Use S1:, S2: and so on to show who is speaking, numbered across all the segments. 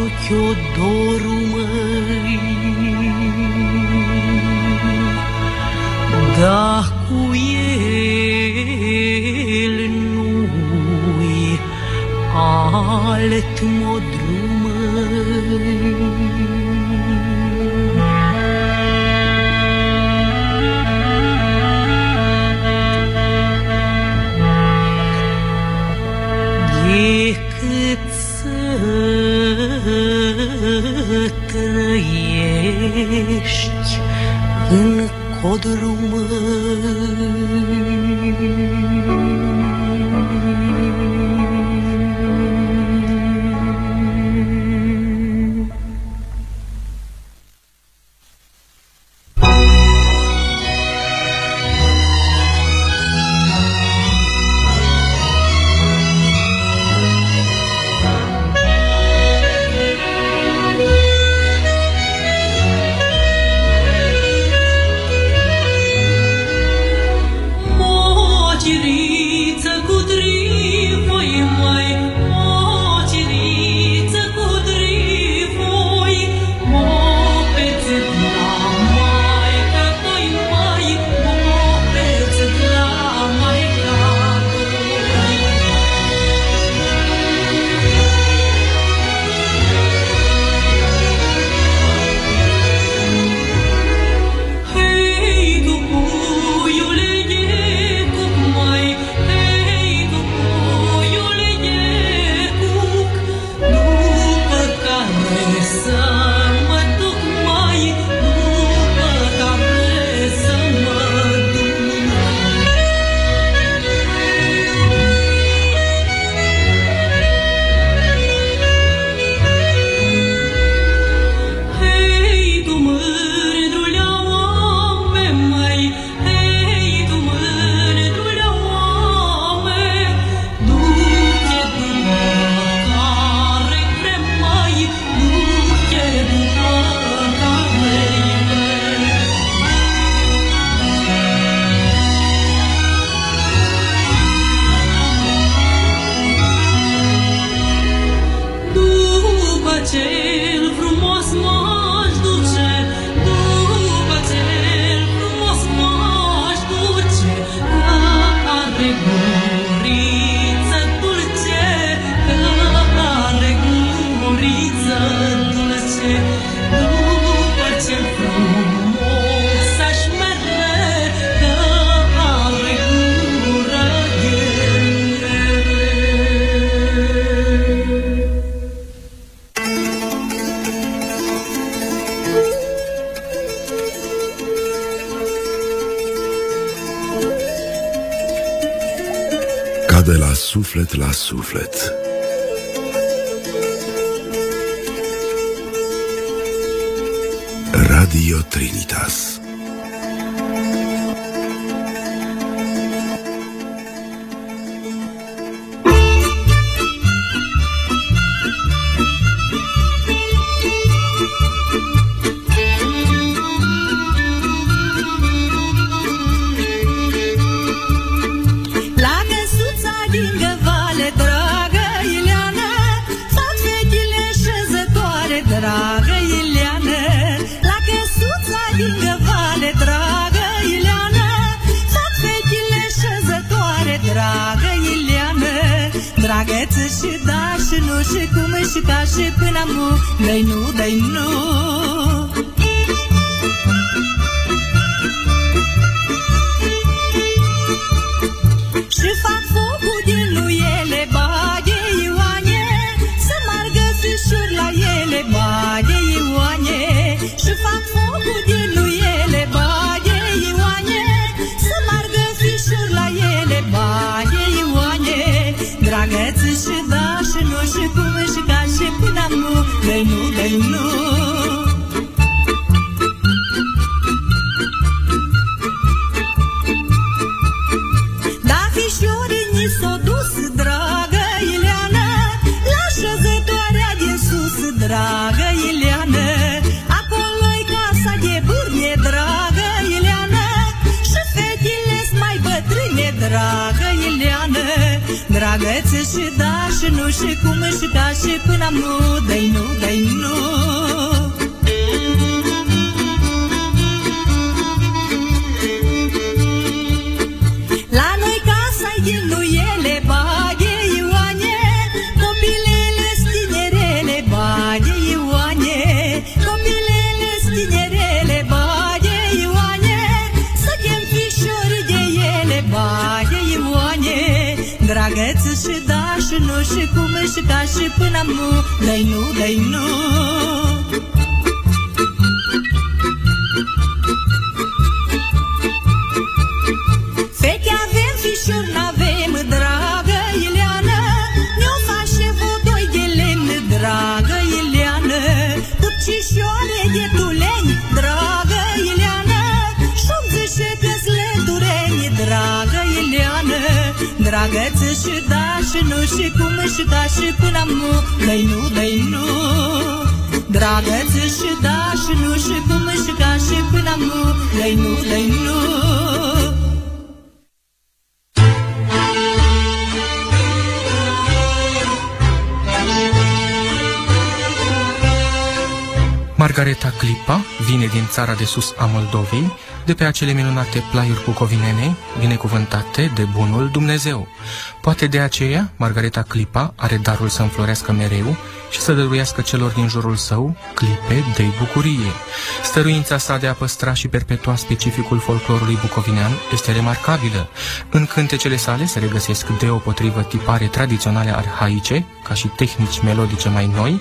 S1: Sfântul Chiodoru măi. Da, cu el nu-i alt mod decât să ești în
S2: codrumul suflet la suflet. Radio Trinitas
S3: trece prin amor Dai Dragăță și da și nu și cum și ca și până am nu Dă-i nu, dă-i nu și nu și cum și ca și până am nu. Dă-i nu, dă-i nu Dragăță și da și nu și cum și ca și până am nu Dă-i nu, dă-i nu. Dragăță și da și nu și cum și ca și până am nu Dă-i nu, dă-i nu.
S4: Margareta Clipa vine din țara de sus a Moldovei, de pe acele minunate plaiuri bucovinene, binecuvântate de bunul Dumnezeu. Poate de aceea, Margareta Clipa are darul să înflorească mereu și să dăruiască celor din jurul său clipe de bucurie. Stăruința sa de a păstra și perpetua specificul folclorului bucovinean este remarcabilă. În cântecele sale se regăsesc deopotrivă tipare tradiționale arhaice, ca și tehnici melodice mai noi,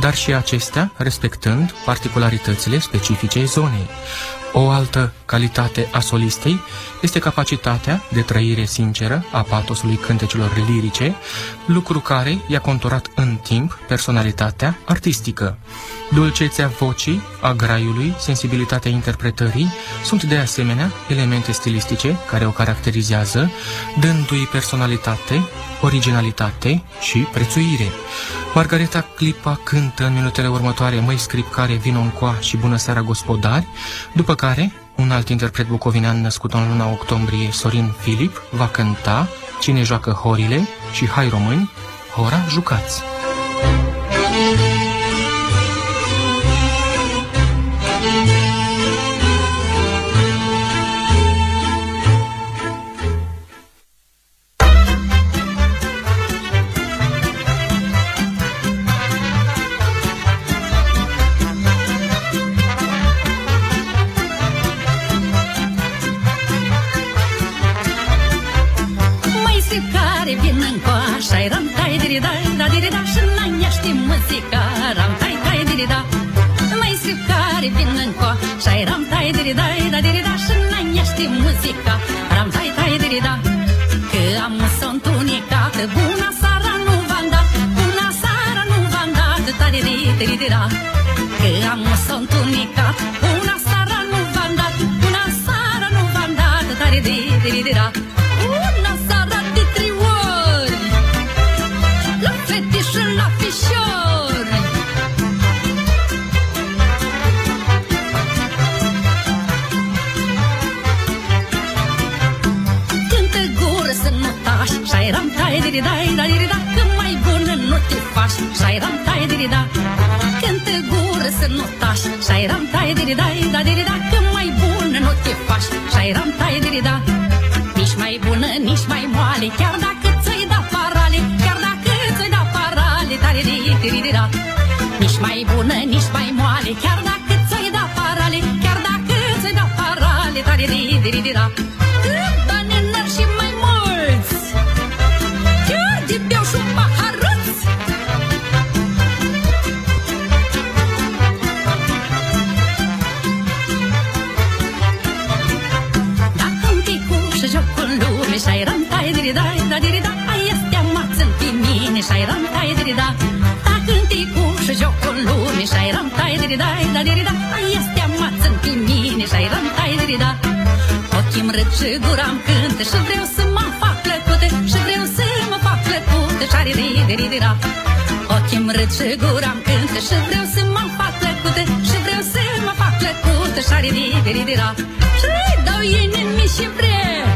S4: dar și acestea respectând particularitățile specifice zonei. O altă calitate a solistei este capacitatea de trăire sinceră a patosului cântecelor lirice, lucru care i-a conturat în timp personalitatea artistică. Dulcețea vocii, a graiului, sensibilitatea interpretării sunt de asemenea elemente stilistice care o caracterizează, dându-i personalitate, originalitate și prețuire. Margareta Clipa cântă în minutele următoare Măi scripcare, vino în coa și bună seara gospodari, după care un alt interpret bucovinean născut în luna octombrie, Sorin Filip, va cânta Cine joacă horile și Hai români, hora jucați.
S5: Mai da Că am sunt unicată Bună seara nu v-am dat Bună seara nu v-am dat. Tari diri diri da Că am sunt unicat Bună faci Și-ai ram tai de da. Cântă gură să nu tași Și-ai ram tai de dai da de da. Că mai bună nu te faci Și-ai ram tai de da. Nici mai bună, nici mai moale Chiar dacă ți-ai da parale Chiar dacă ți-ai da parale Tare de de de da. Nici mai bună, nici mai moale Chiar dacă ți-ai da parale Chiar dacă ți-ai da parale Tare de de de da rantai de da da de da. Ai este amață pe mine Și-ai rantai de da. Ochii-mi râd și gura-mi cântă Și vreau să mă fac plăcută Și vreau să mă fac plăcută Și-are de de de da. Ochii-mi râd și gura-mi cântă Și vreau să mă fac plăcută Și vreau să mă fac plăcută Și-are de de de da. Și dau inimii și vrei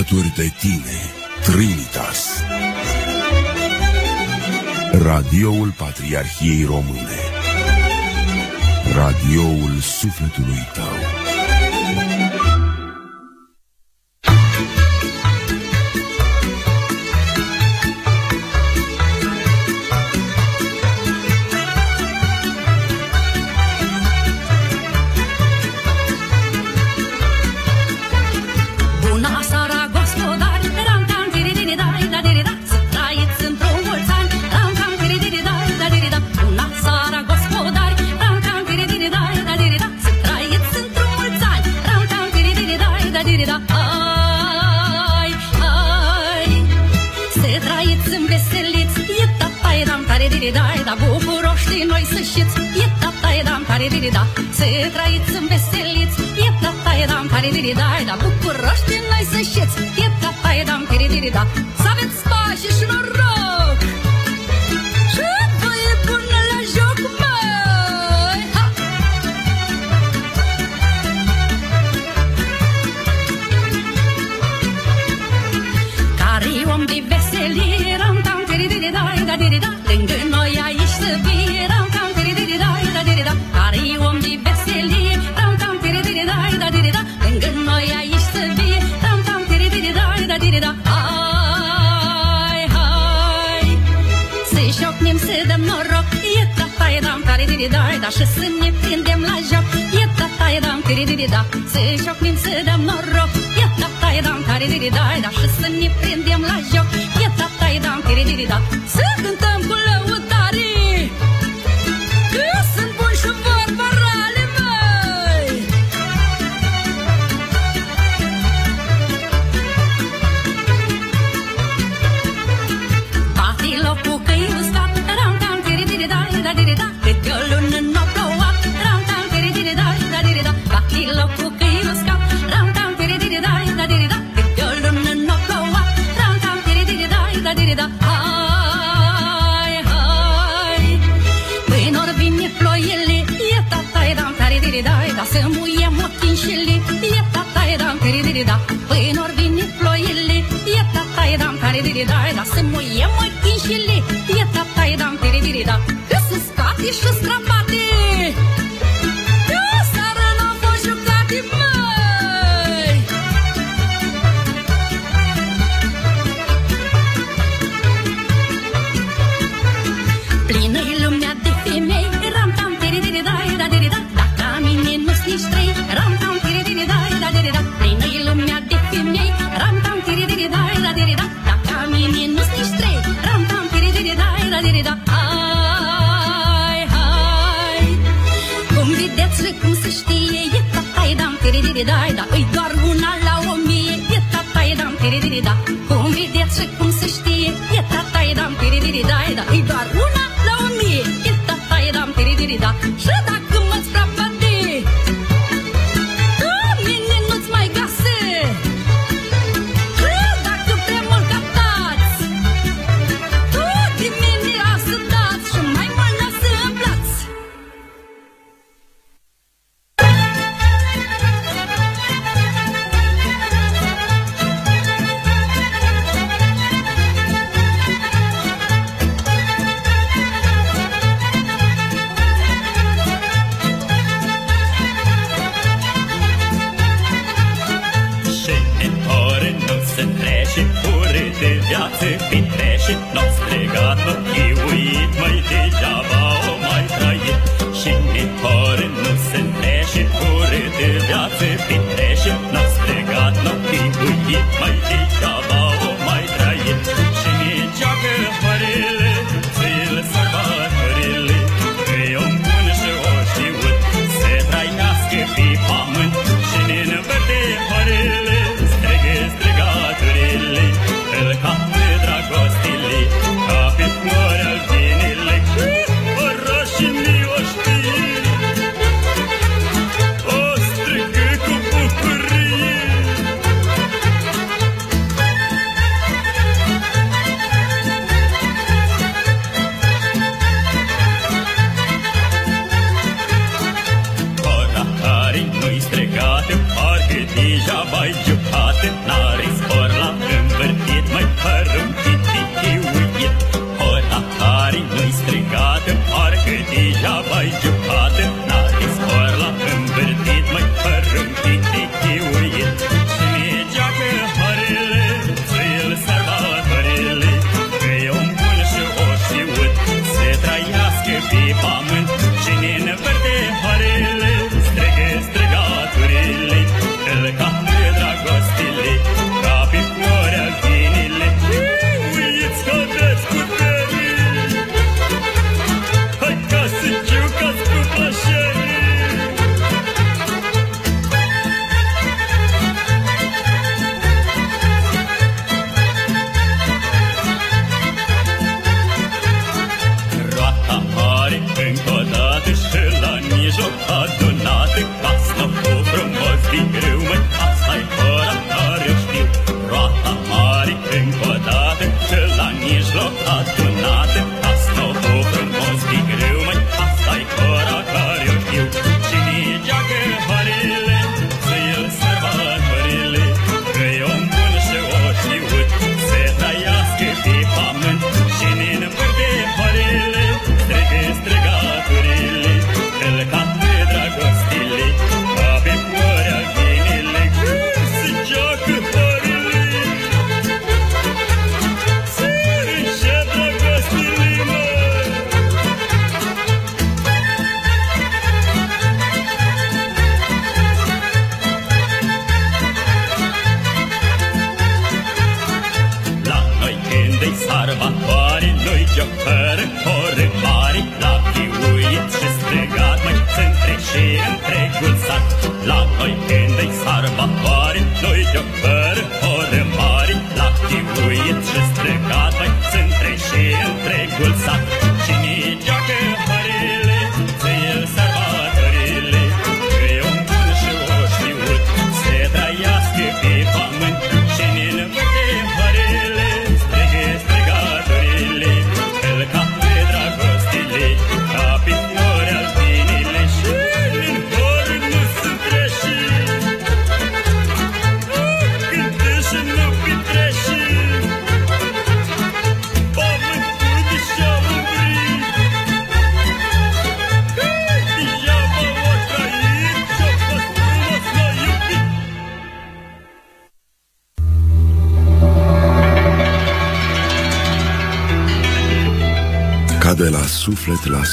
S2: alături de tine, Trinitas. Radioul Patriarhiei Române. Radioul sufletului tău.
S5: Dziś mroz da Și să ne prindem la joc. E da tai da da Să șocnim, să dăm noroc. E da tai da da Și să ne prindem la joc. E da tai da da 哒哒哒！那是我爷们儿亲兄弟，也打打伊当哒哒哒哒。e dai da, îi doar una la o mie, e tata e dam, tiridiri da, cum vedeți și cum se știe, e tata e dam, tiridiri dai da, îi doar una la o mie, e tata e dam, tiridiri da, și dacă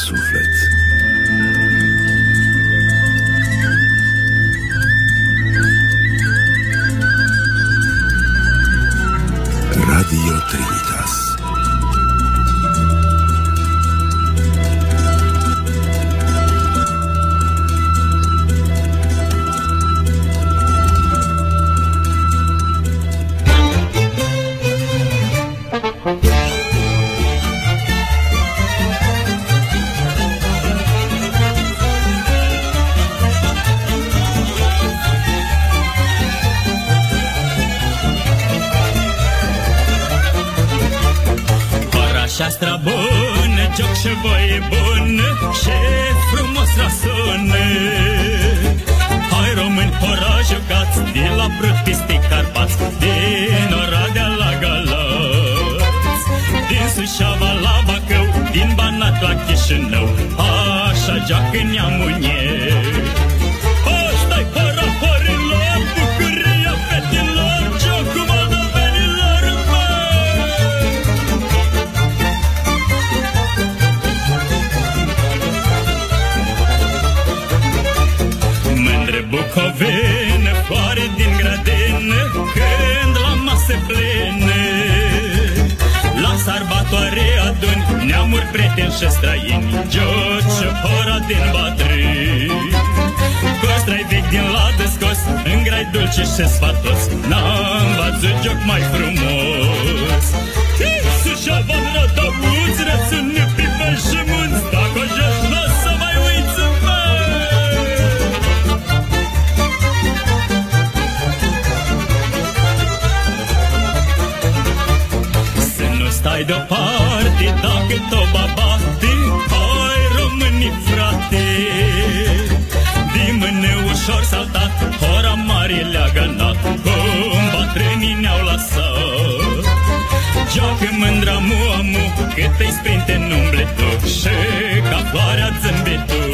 S2: suflet
S6: Hai aduni Neamuri, prieteni și străini. Joci hora din bătrâni. Costrai vechi din ladă scos În grai dulce și sfatos N-am văzut joc mai frumos. Sușava rădăuți Rățune pipe și munți. Dacă joci n-o să mai uiți măi Să nu stai deoparte dacă toba bate Hai românii frate. Din mâne ușor saltat Hora mare le-a gănat Cum bătrânii ne-au lăsat. Joacă mândra mu amu Cât îi sprinte în umbletul Și ca floarea zâmbetul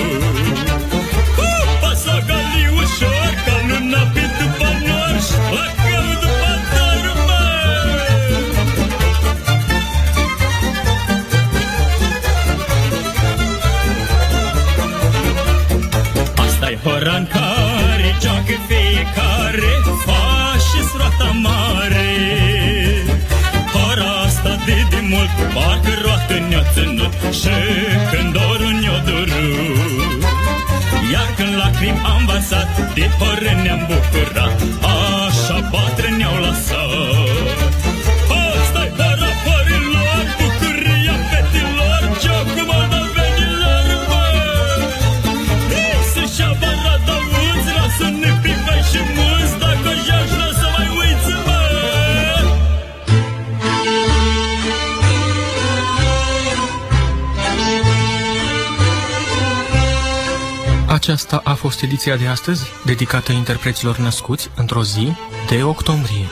S4: Aceasta a fost ediția de astăzi, dedicată interpreților născuți într-o zi de octombrie.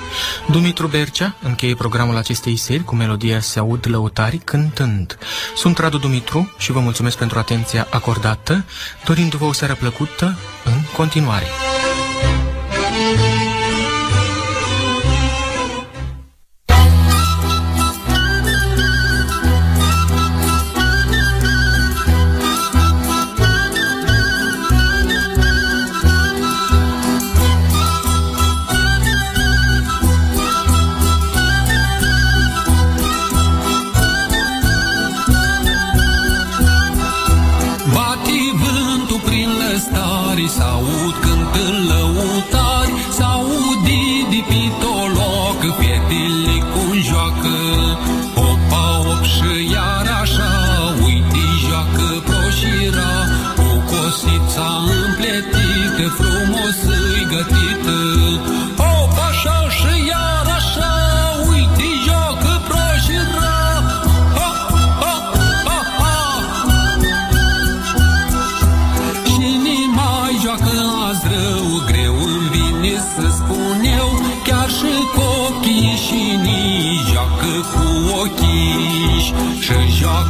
S4: Dumitru Bercea încheie programul acestei seri cu melodia Se aud lăutari cântând. Sunt Radu Dumitru și vă mulțumesc pentru atenția acordată, dorindu-vă o seară plăcută în continuare.
S7: S-aud cântând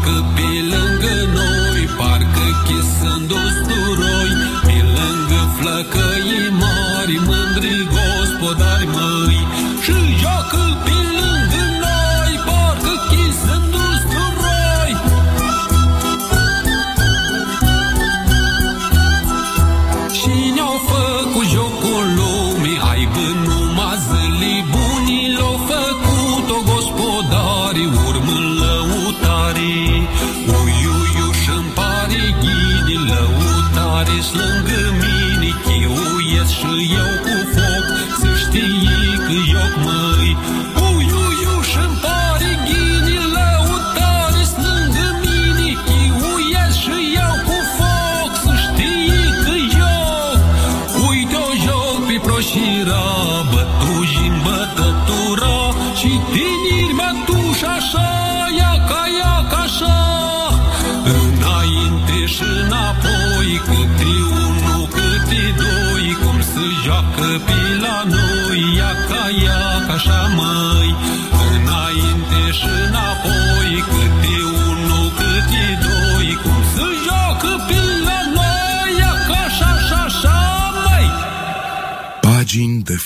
S7: joacă pe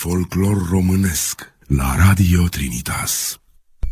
S2: folclor românesc la Radio Trinitas.